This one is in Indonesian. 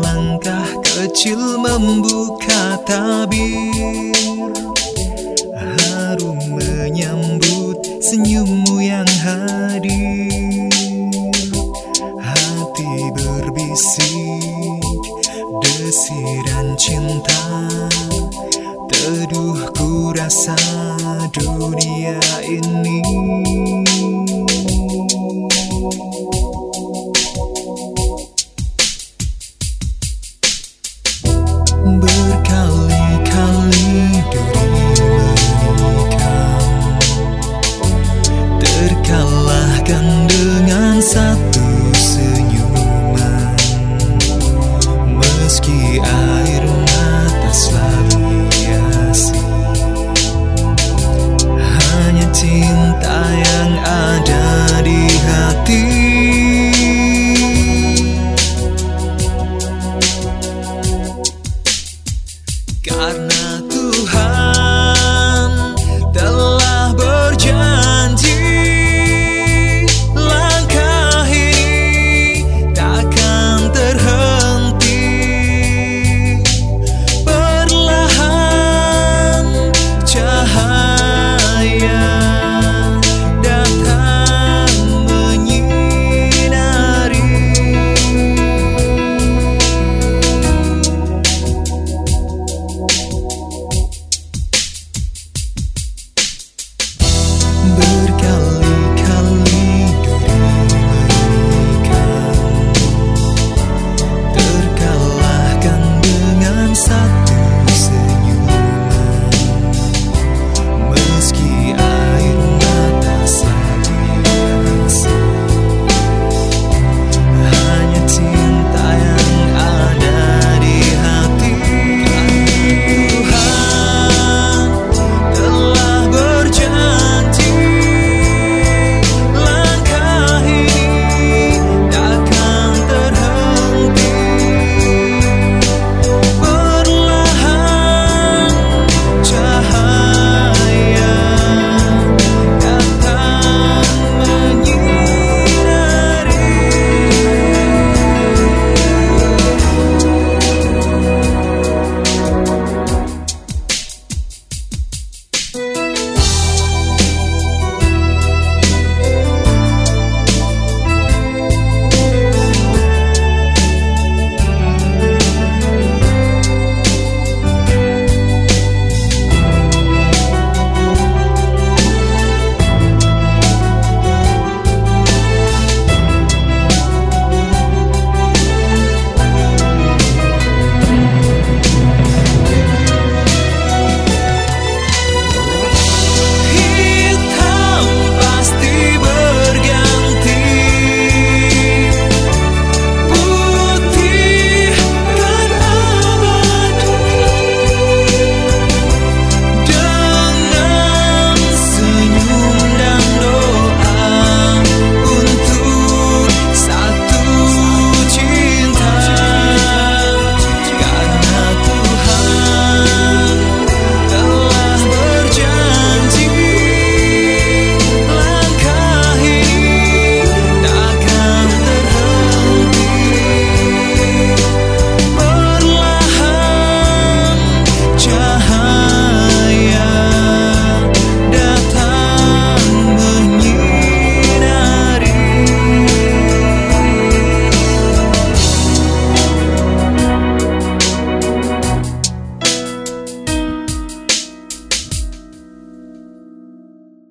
Langkah kecil membuka tabir. Harum menyambut senyummu yang hadir. Hati berbisik Desiran cinta. Teduh ku rasa dunia ini.